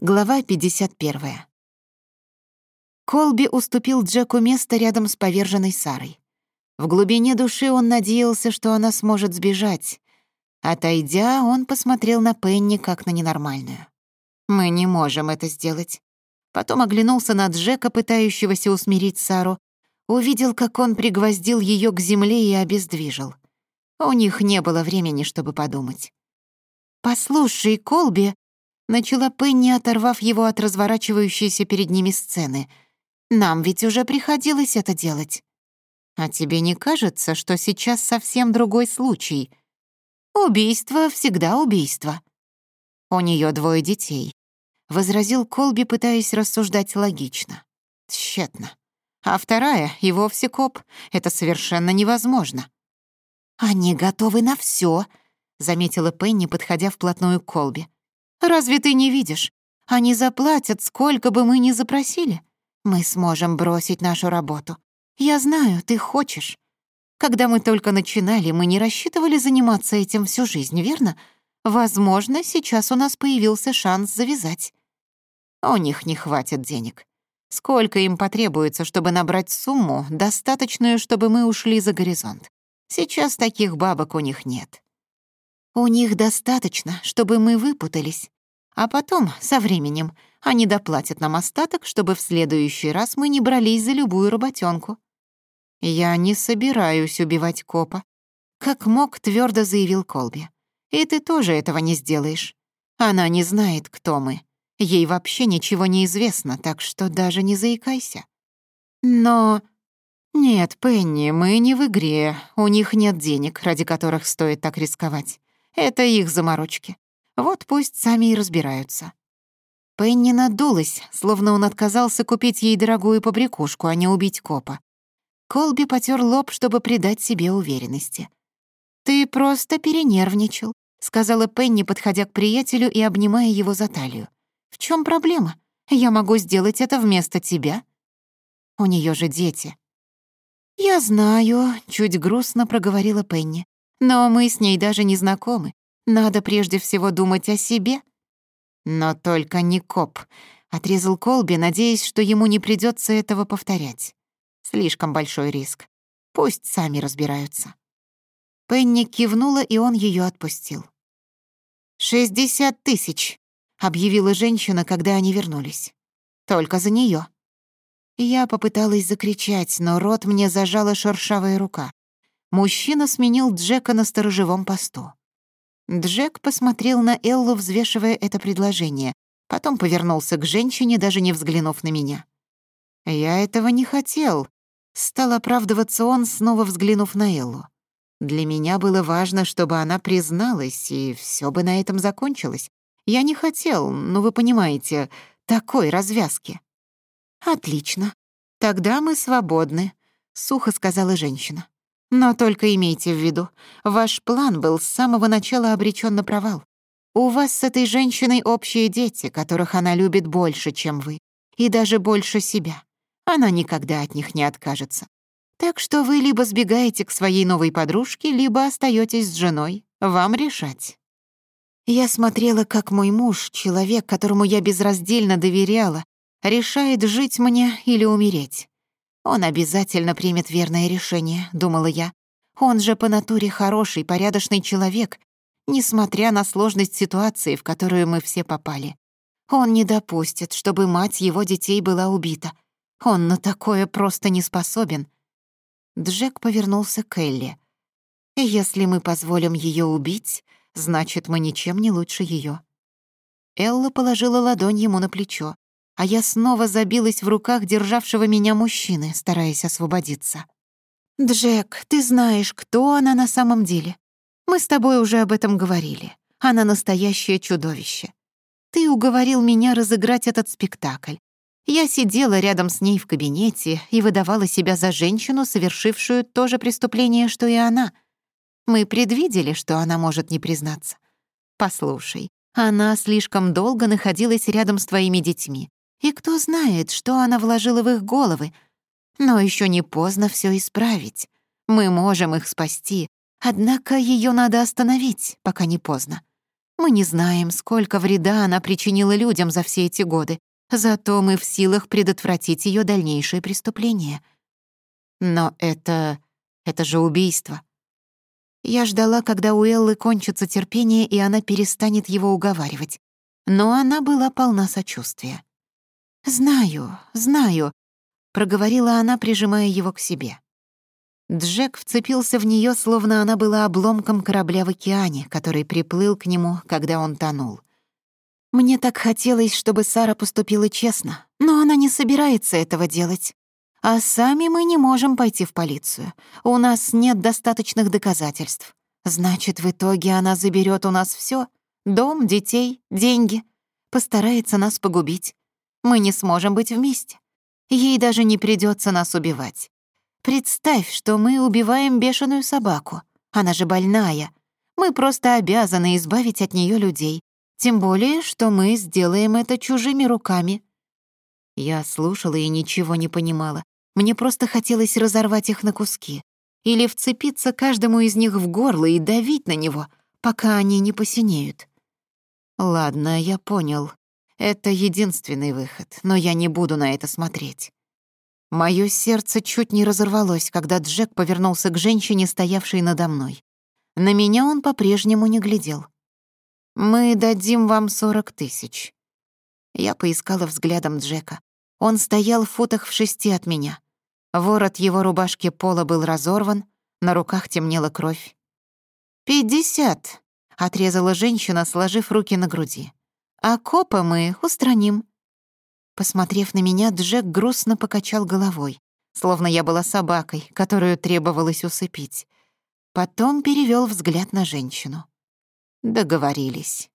Глава 51. Колби уступил Джеку место рядом с поверженной Сарой. В глубине души он надеялся, что она сможет сбежать. Отойдя, он посмотрел на Пенни как на ненормальную. «Мы не можем это сделать». Потом оглянулся на Джека, пытающегося усмирить Сару. Увидел, как он пригвоздил ее к земле и обездвижил. У них не было времени, чтобы подумать. «Послушай, Колби», начала Пенни, оторвав его от разворачивающейся перед ними сцены. «Нам ведь уже приходилось это делать». «А тебе не кажется, что сейчас совсем другой случай?» «Убийство всегда убийство». «У нее двое детей», — возразил Колби, пытаясь рассуждать логично. «Тщетно. А вторая — и вовсе коп. Это совершенно невозможно». «Они готовы на все, заметила Пенни, подходя вплотную к Колби. Разве ты не видишь? Они заплатят, сколько бы мы ни запросили. Мы сможем бросить нашу работу. Я знаю, ты хочешь. Когда мы только начинали, мы не рассчитывали заниматься этим всю жизнь, верно? Возможно, сейчас у нас появился шанс завязать. У них не хватит денег. Сколько им потребуется, чтобы набрать сумму, достаточную, чтобы мы ушли за горизонт? Сейчас таких бабок у них нет. У них достаточно, чтобы мы выпутались. А потом, со временем, они доплатят нам остаток, чтобы в следующий раз мы не брались за любую работенку. «Я не собираюсь убивать копа», — как мог твердо заявил Колби. «И ты тоже этого не сделаешь. Она не знает, кто мы. Ей вообще ничего не известно, так что даже не заикайся». «Но...» «Нет, Пенни, мы не в игре. У них нет денег, ради которых стоит так рисковать. Это их заморочки. Вот пусть сами и разбираются. Пенни надулась, словно он отказался купить ей дорогую побрякушку, а не убить копа. Колби потер лоб, чтобы придать себе уверенности. «Ты просто перенервничал», — сказала Пенни, подходя к приятелю и обнимая его за талию. «В чем проблема? Я могу сделать это вместо тебя». У нее же дети. «Я знаю», — чуть грустно проговорила Пенни. но мы с ней даже не знакомы. Надо прежде всего думать о себе». «Но только не коп», — отрезал Колби, надеясь, что ему не придётся этого повторять. «Слишком большой риск. Пусть сами разбираются». Пенни кивнула, и он её отпустил. «Шестьдесят тысяч», — объявила женщина, когда они вернулись. «Только за неё». Я попыталась закричать, но рот мне зажала шершавая рука. Мужчина сменил Джека на сторожевом посту. Джек посмотрел на Эллу, взвешивая это предложение, потом повернулся к женщине, даже не взглянув на меня. «Я этого не хотел», — стал оправдываться он, снова взглянув на Эллу. «Для меня было важно, чтобы она призналась, и все бы на этом закончилось. Я не хотел, ну вы понимаете, такой развязки». «Отлично. Но только имейте в виду, ваш план был с самого начала обречен на провал. У вас с этой женщиной общие дети, которых она любит больше, чем вы, и даже больше себя. Она никогда от них не откажется. Так что вы либо сбегаете к своей новой подружке, либо остаетесь с женой. Вам решать. Я смотрела, как мой муж, человек, которому я безраздельно доверяла, решает жить мне или умереть. Он обязательно примет верное решение, думала я. Он же по натуре хороший, порядочный человек, несмотря на сложность ситуации, в которую мы все попали. Он не допустит, чтобы мать его детей была убита. Он на такое просто не способен. Джек повернулся к Элли. «Если мы позволим ее убить, значит, мы ничем не лучше ее. Элла положила ладонь ему на плечо а я снова забилась в руках державшего меня мужчины, стараясь освободиться. «Джек, ты знаешь, кто она на самом деле. Мы с тобой уже об этом говорили. Она настоящее чудовище. Ты уговорил меня разыграть этот спектакль. Я сидела рядом с ней в кабинете и выдавала себя за женщину, совершившую то же преступление, что и она. Мы предвидели, что она может не признаться. Послушай, она слишком долго находилась рядом с твоими детьми. И кто знает, что она вложила в их головы. Но еще не поздно все исправить. Мы можем их спасти, однако ее надо остановить, пока не поздно. Мы не знаем, сколько вреда она причинила людям за все эти годы, зато мы в силах предотвратить ее дальнейшее преступление. Но это... это же убийство. Я ждала, когда у Эллы кончится терпение, и она перестанет его «Знаю, знаю», — проговорила она, прижимая его к себе. Джек вцепился в нее, словно она была обломком корабля в океане, который приплыл к нему, когда он тонул. «Мне так хотелось, чтобы Сара поступила честно, но она не собирается этого делать. А сами мы не можем пойти в полицию. У нас нет достаточных доказательств. Значит, в итоге она заберет у нас все: Дом, детей, деньги. Постарается нас погубить. Мы не сможем быть вместе. Ей даже не придется нас убивать. Представь, что мы убиваем бешеную собаку. Она же больная. Мы просто обязаны избавить от нее людей. Тем более, что мы сделаем это чужими руками. Я слушала и ничего не понимала. Мне просто хотелось разорвать их на куски. Или вцепиться каждому из них в горло и давить на него, пока они не посинеют. Ладно, я понял. Это единственный выход, но я не буду на это смотреть. Моё сердце чуть не разорвалось, когда Джек повернулся к женщине, стоявшей надо мной. На меня он по-прежнему не глядел. «Мы дадим вам сорок тысяч». Я поискала взглядом Джека. Он стоял в футах в шести от меня. Ворот его рубашки пола был разорван, на руках темнела кровь. «Пятьдесят», — отрезала женщина, сложив руки на груди. А «Окопа мы устраним». Посмотрев на меня, Джек грустно покачал головой, словно я была собакой, которую требовалось усыпить. Потом перевёл взгляд на женщину. Договорились.